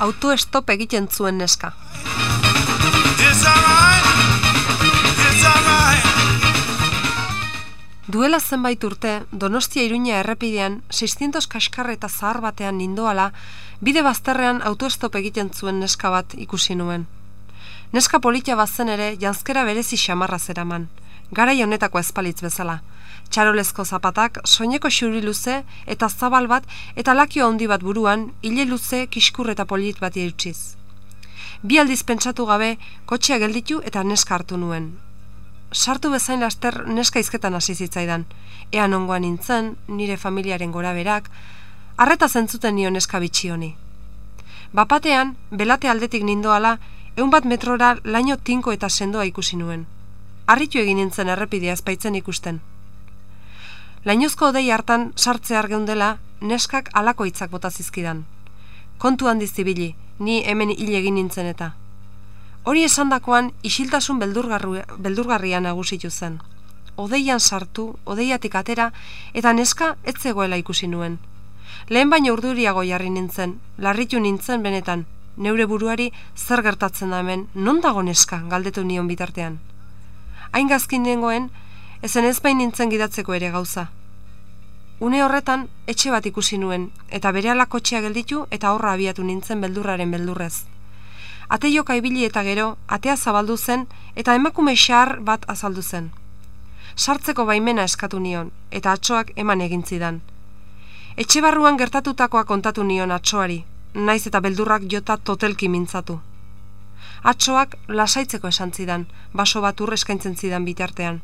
autoestop egiten zuen neska. Duela zenbait urte, Donostia Iruña errepidean 600 kaskarre eta zahar batean nindoala, bide bazterrean autoestop egiten zuen neska bat ikusi nuen. Neska politia bazen ere, janzkera berezi xamarra zeraman. Gara honetako espalitz bezala. Txarolezko zapatak, soineko xuri luze eta zabal bat eta lakio handi bat buruan, hile luze kiskur eta polit bat irutsiz. Bi aldiz pentsatu gabe, kotxea gelditu eta neska hartu nuen sartu bezain laster neska izketan hasi zitzaidan. Ea nongoan nintzen, nire familiaren gora berak, arreta zentzuten nio neska bitxi honi. Bapatean, belate aldetik nindoala, eun bat metrora laino tinko eta sendoa ikusi nuen. Arritu egin nintzen errepidea ezpaitzen ikusten. Lainozko odei hartan sartze argeundela, neskak alako hitzak bota zizkidan. Kontu handiz zibili, ni hemen hil egin nintzen eta. Hori esandakoan isiltasun beldurgarria nagusitu zen. Odeian sartu, odeiatik atera, eta neska ez zegoela ikusi nuen. Lehen baina urduriago jarri nintzen, larritu nintzen benetan, neure buruari zer gertatzen da hemen, non dago neska galdetu nion bitartean. Hain gazkin nengoen, ezen ez bain nintzen gidatzeko ere gauza. Une horretan, etxe bat ikusi nuen, eta bere kotxea gelditu eta horra abiatu nintzen beldurraren beldurrez. Ateioka ibili eta gero, atea zabaldu zen eta emakume xar bat azaldu zen. Sartzeko baimena eskatu nion eta atxoak eman egin zidan. Etxe barruan gertatutakoa kontatu nion atxoari, naiz eta beldurrak jota totelki mintzatu. Atxoak lasaitzeko esan zidan, baso bat eskaintzen zidan bitartean.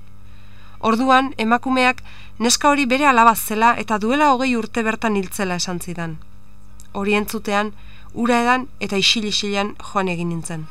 Orduan, emakumeak neska hori bere alabaz zela eta duela hogei urte bertan hiltzela esan zidan. Orientzutean, ura edan eta isil-isilean joan egin nintzen.